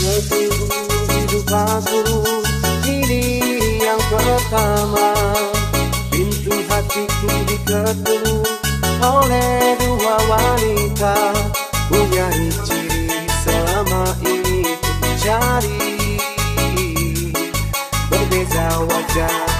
Seminggu hidup aku Ini yang pertama. Pintu hatiku diketuk oleh dua wanita Punya ciri selama ini. Cari Berbeza wajah.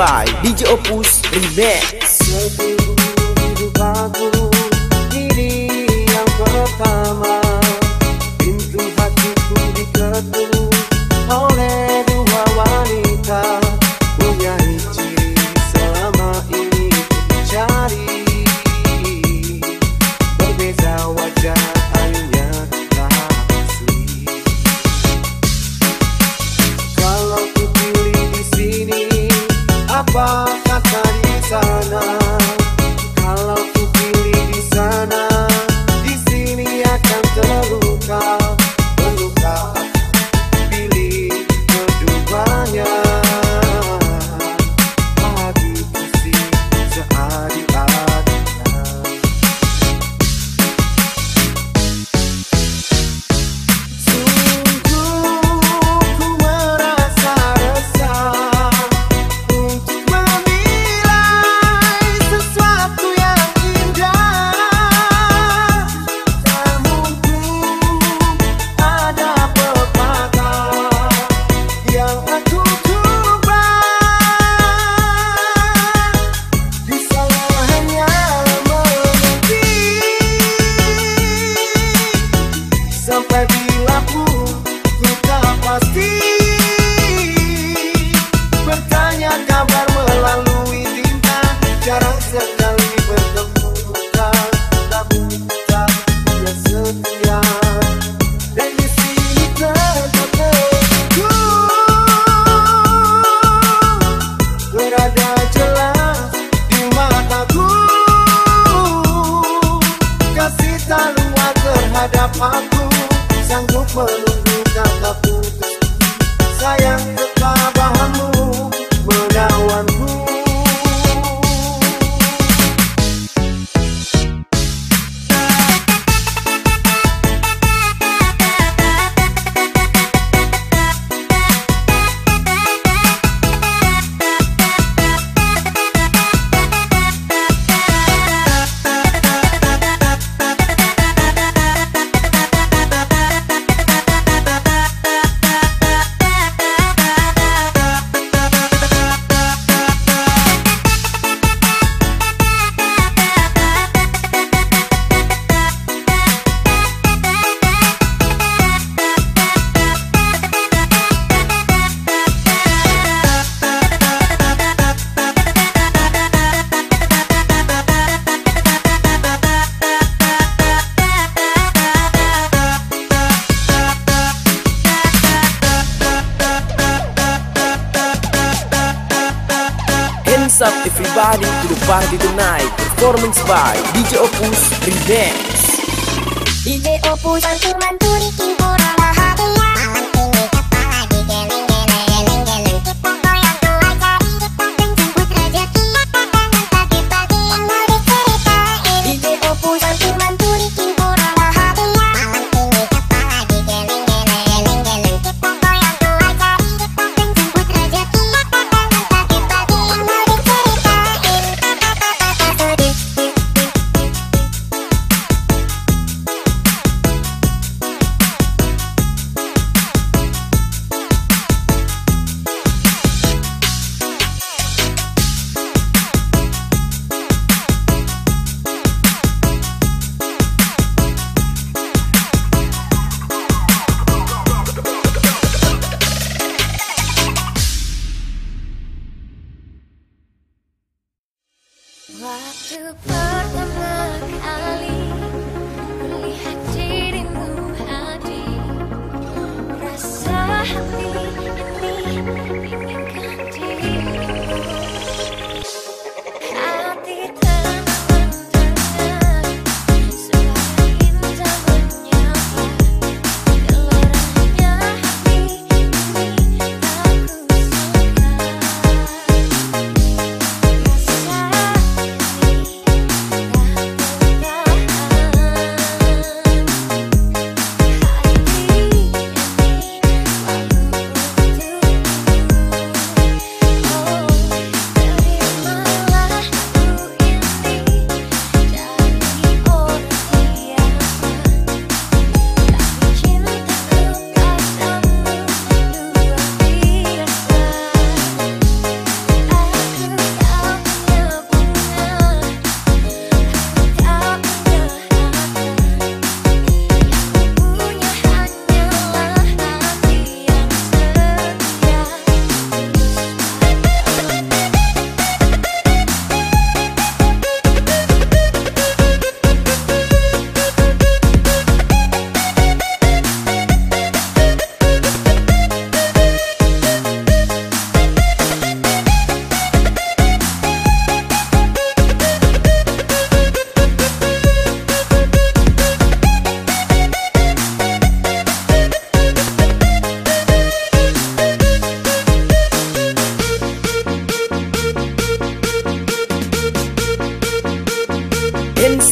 by DJ Opus Remix. terhadap aku sanggup melu Up everybody? To the party tonight. Performance by DJ Opus Revenge DJ Opus Mantur Manturi Kimborang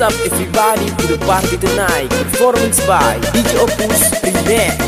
up everybody to the party tonight. Performance by DJ Opus Premier